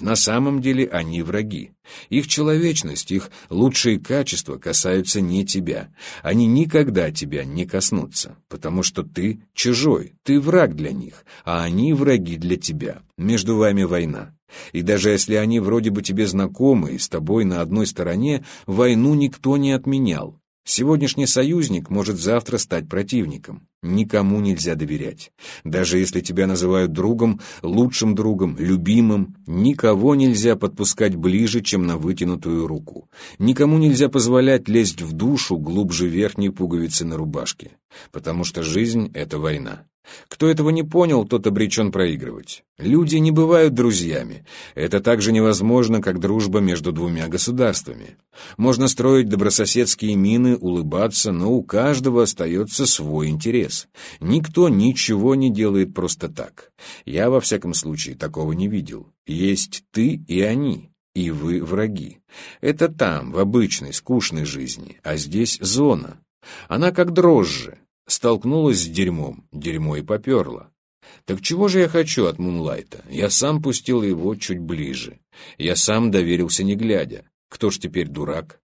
На самом деле они враги. Их человечность, их лучшие качества касаются не тебя. Они никогда тебя не коснутся, потому что ты чужой, ты враг для них, а они враги для тебя. Между вами война. И даже если они вроде бы тебе знакомы и с тобой на одной стороне, войну никто не отменял. Сегодняшний союзник может завтра стать противником. Никому нельзя доверять. Даже если тебя называют другом, лучшим другом, любимым, никого нельзя подпускать ближе, чем на вытянутую руку. Никому нельзя позволять лезть в душу глубже верхней пуговицы на рубашке. Потому что жизнь — это война. Кто этого не понял, тот обречен проигрывать. Люди не бывают друзьями. Это так же невозможно, как дружба между двумя государствами. Можно строить добрососедские мины, улыбаться, но у каждого остается свой интерес. Никто ничего не делает просто так. Я, во всяком случае, такого не видел. Есть ты и они, и вы враги. Это там, в обычной, скучной жизни, а здесь зона. Она как дрожжи, Столкнулась с дерьмом, дерьмо и поперло. Так чего же я хочу от Мунлайта? Я сам пустил его чуть ближе. Я сам доверился не глядя. Кто ж теперь дурак?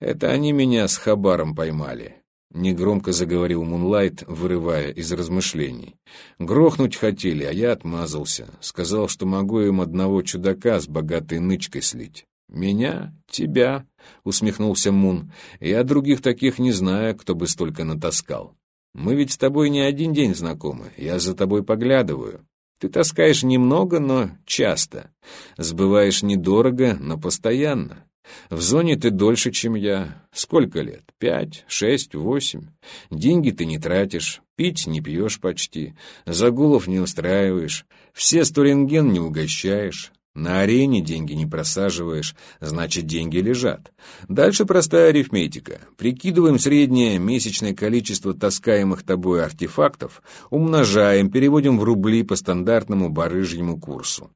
Это они меня с Хабаром поймали. Негромко заговорил Мунлайт, вырывая из размышлений. Грохнуть хотели, а я отмазался. Сказал, что могу им одного чудака с богатой нычкой слить. «Меня? Тебя?» — усмехнулся Мун. «Я других таких не знаю, кто бы столько натаскал. Мы ведь с тобой не один день знакомы, я за тобой поглядываю. Ты таскаешь немного, но часто. Сбываешь недорого, но постоянно. В зоне ты дольше, чем я. Сколько лет? Пять, шесть, восемь. Деньги ты не тратишь, пить не пьешь почти, загулов не устраиваешь, все сто рентген не угощаешь. На арене деньги не просаживаешь, значит, деньги лежат. Дальше простая арифметика. Прикидываем среднее месячное количество таскаемых тобой артефактов, умножаем, переводим в рубли по стандартному барыжьему курсу.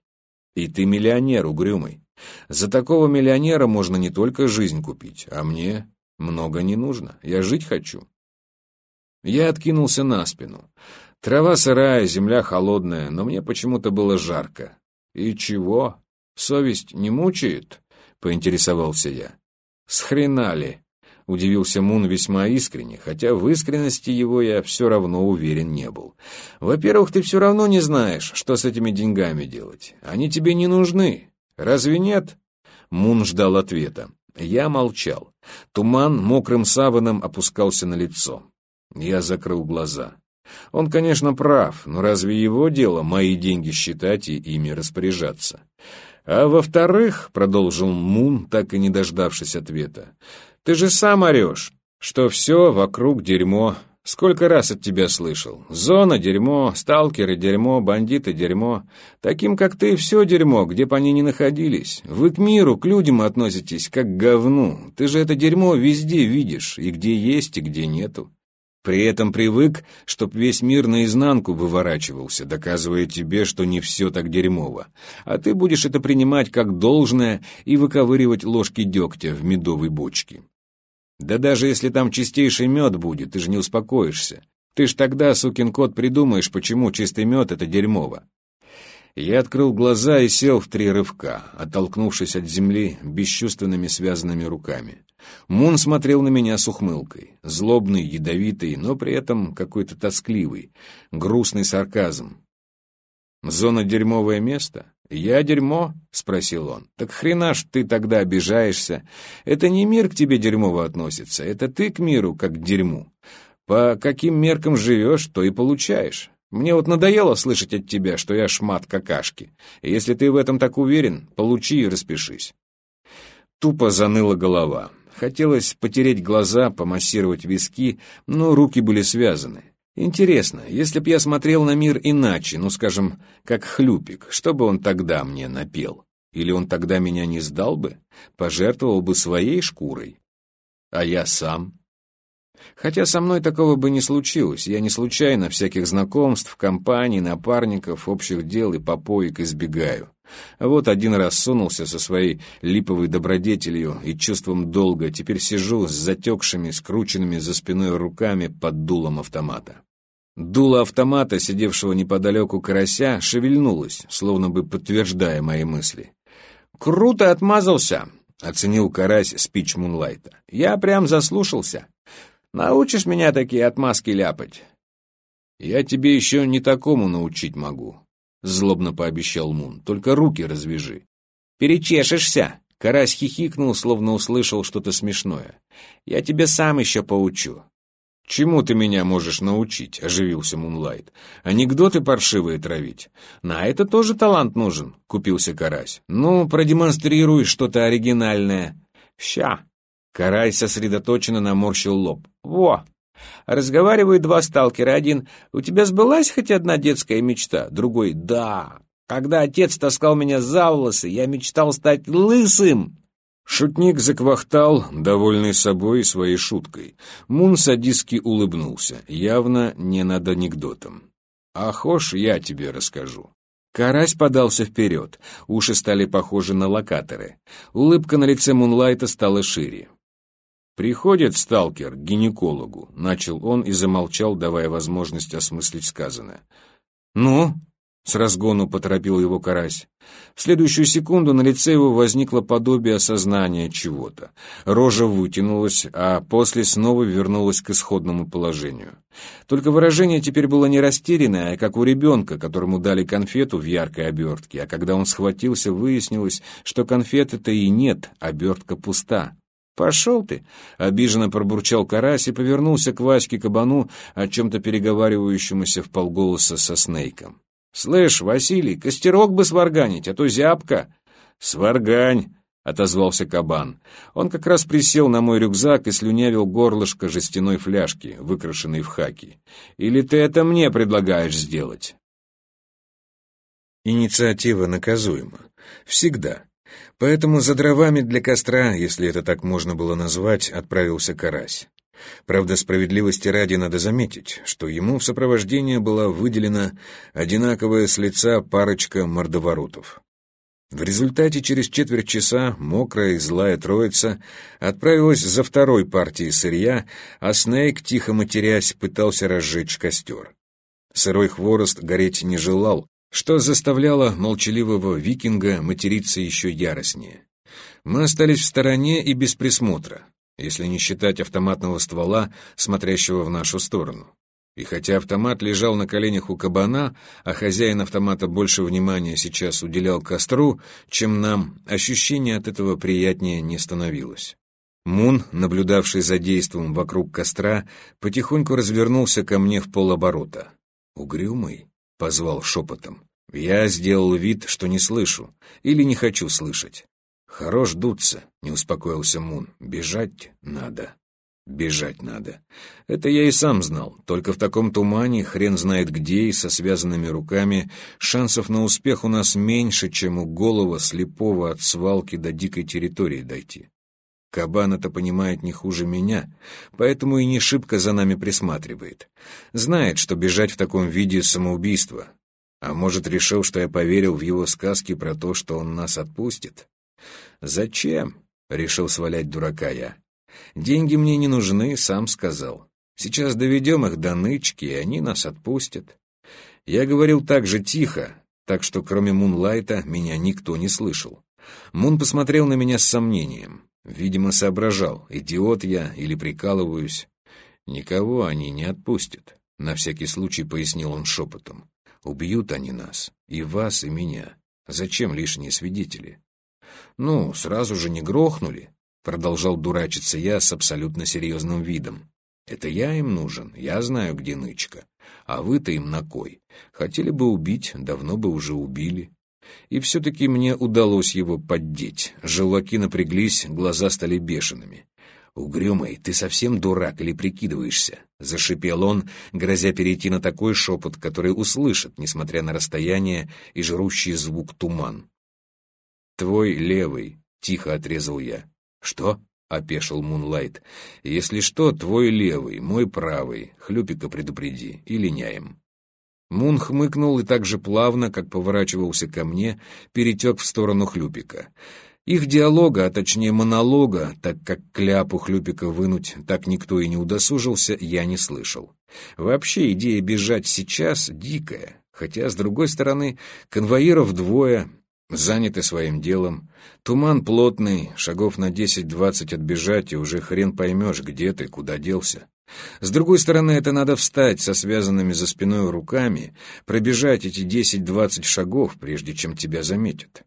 И ты миллионер, угрюмый. За такого миллионера можно не только жизнь купить, а мне много не нужно. Я жить хочу. Я откинулся на спину. Трава сырая, земля холодная, но мне почему-то было жарко. «И чего? Совесть не мучает?» — поинтересовался я. «С хрена ли?» — удивился Мун весьма искренне, хотя в искренности его я все равно уверен не был. «Во-первых, ты все равно не знаешь, что с этими деньгами делать. Они тебе не нужны. Разве нет?» Мун ждал ответа. Я молчал. Туман мокрым саваном опускался на лицо. Я закрыл глаза. Он, конечно, прав, но разве его дело мои деньги считать и ими распоряжаться? А во-вторых, — продолжил Мун, так и не дождавшись ответа, — ты же сам орешь, что все вокруг дерьмо. Сколько раз от тебя слышал? Зона — дерьмо, сталкеры — дерьмо, бандиты — дерьмо. Таким, как ты, все дерьмо, где бы они ни находились. Вы к миру, к людям относитесь, как к говну. Ты же это дерьмо везде видишь, и где есть, и где нету. При этом привык, чтоб весь мир наизнанку выворачивался, доказывая тебе, что не все так дерьмово. А ты будешь это принимать как должное и выковыривать ложки дегтя в медовой бочке. Да даже если там чистейший мед будет, ты же не успокоишься. Ты ж тогда, сукин кот, придумаешь, почему чистый мед — это дерьмово. Я открыл глаза и сел в три рывка, оттолкнувшись от земли бесчувственными связанными руками. Мун смотрел на меня с ухмылкой, злобный, ядовитый, но при этом какой-то тоскливый, грустный сарказм. «Зона — дерьмовое место? Я дерьмо?» — спросил он. «Так хрена ж ты тогда обижаешься? Это не мир к тебе дерьмово относится, это ты к миру как к дерьму. По каким меркам живешь, то и получаешь. Мне вот надоело слышать от тебя, что я шмат какашки. Если ты в этом так уверен, получи и распишись». Тупо заныла голова. Хотелось потереть глаза, помассировать виски, но руки были связаны. Интересно, если б я смотрел на мир иначе, ну, скажем, как хлюпик, что бы он тогда мне напел? Или он тогда меня не сдал бы, пожертвовал бы своей шкурой? А я сам? Хотя со мной такого бы не случилось, я не случайно всяких знакомств, компаний, напарников, общих дел и попоек избегаю. Вот один раз сунулся со своей липовой добродетелью и чувством долга, теперь сижу с затекшими, скрученными за спиной руками под дулом автомата. Дуло автомата, сидевшего неподалеку карася, шевельнулось, словно бы подтверждая мои мысли. круто отмазался», — оценил карась спич Мунлайта. «Я прям заслушался. Научишь меня такие отмазки ляпать?» «Я тебе еще не такому научить могу», — злобно пообещал Мун. «Только руки развяжи». «Перечешешься!» — карась хихикнул, словно услышал что-то смешное. «Я тебе сам еще поучу». «Чему ты меня можешь научить?» — оживился Мунлайт. «Анекдоты паршивые травить. На это тоже талант нужен», — купился Карась. «Ну, продемонстрируй что-то оригинальное». «Ща». Карась сосредоточенно наморщил лоб. «Во, Разговаривают два сталкера. Один «У тебя сбылась хоть одна детская мечта?» Другой «Да». Когда отец таскал меня за волосы, я мечтал стать лысым. Шутник заквахтал, довольный собой и своей шуткой. Мун садистски улыбнулся, явно не над анекдотом. «А хошь, я тебе расскажу». Карась подался вперед, уши стали похожи на локаторы. Улыбка на лице Мунлайта стала шире. «Приходит сталкер к гинекологу», — начал он и замолчал, давая возможность осмыслить сказанное. «Ну?» — с разгону поторопил его карась. В следующую секунду на лице его возникло подобие осознания чего-то. Рожа вытянулась, а после снова вернулась к исходному положению. Только выражение теперь было не растерянное, а как у ребенка, которому дали конфету в яркой обертке, а когда он схватился, выяснилось, что конфеты-то и нет, обертка пуста. «Пошел ты!» — обиженно пробурчал карась и повернулся к Ваське Кабану, о чем-то переговаривающемуся в полголоса со Снейком. «Слышь, Василий, костерок бы сварганить, а то зябка!» «Сваргань!» — отозвался кабан. Он как раз присел на мой рюкзак и слюнявил горлышко жестяной фляжки, выкрашенной в хаки. «Или ты это мне предлагаешь сделать?» Инициатива наказуема. Всегда. Поэтому за дровами для костра, если это так можно было назвать, отправился карась. Правда, справедливости ради надо заметить, что ему в сопровождении была выделена одинаковая с лица парочка мордоворотов. В результате через четверть часа мокрая и злая троица отправилась за второй партией сырья, а Снейк, тихо матерясь, пытался разжечь костер. Сырой хворост гореть не желал, что заставляло молчаливого викинга материться еще яростнее. Мы остались в стороне и без присмотра, если не считать автоматного ствола, смотрящего в нашу сторону. И хотя автомат лежал на коленях у кабана, а хозяин автомата больше внимания сейчас уделял костру, чем нам, ощущение от этого приятнее не становилось. Мун, наблюдавший за действом вокруг костра, потихоньку развернулся ко мне в полоборота. Угрюмый, — позвал шепотом. Я сделал вид, что не слышу или не хочу слышать. «Хорош дуться», — не успокоился Мун. «Бежать надо». «Бежать надо». Это я и сам знал. Только в таком тумане, хрен знает где и со связанными руками, шансов на успех у нас меньше, чем у голого, слепого от свалки до дикой территории дойти. Кабан это понимает не хуже меня, поэтому и не шибко за нами присматривает. Знает, что бежать в таком виде — самоубийство. А может, решил, что я поверил в его сказки про то, что он нас отпустит? «Зачем?» — решил свалять дурака я. «Деньги мне не нужны, сам сказал. Сейчас доведем их до нычки, и они нас отпустят». Я говорил так же тихо, так что кроме Мунлайта меня никто не слышал. Мун посмотрел на меня с сомнением. Видимо, соображал, идиот я или прикалываюсь. Никого они не отпустят. На всякий случай пояснил он шепотом. Убьют они нас, и вас, и меня. Зачем лишние свидетели? Ну, сразу же не грохнули, продолжал дурачиться я с абсолютно серьезным видом. Это я им нужен, я знаю, где нычка. А вы-то им на кой? Хотели бы убить, давно бы уже убили. И все-таки мне удалось его поддеть. Желваки напряглись, глаза стали бешеными. «Угрюмый, ты совсем дурак или прикидываешься?» — зашипел он, грозя перейти на такой шепот, который услышит, несмотря на расстояние и жрущий звук туман. «Твой левый», — тихо отрезал я. «Что?» — опешил Мунлайт. «Если что, твой левый, мой правый. Хлюпика предупреди и линяем». Мун хмыкнул и так же плавно, как поворачивался ко мне, перетек в сторону Хлюпика. Их диалога, а точнее монолога, так как кляпу Хлюпика вынуть так никто и не удосужился, я не слышал. Вообще идея бежать сейчас дикая, хотя, с другой стороны, конвоиров двое, заняты своим делом. Туман плотный, шагов на 10-20 отбежать, и уже хрен поймешь, где ты, куда делся. С другой стороны, это надо встать со связанными за спиной руками, пробежать эти 10-20 шагов, прежде чем тебя заметят.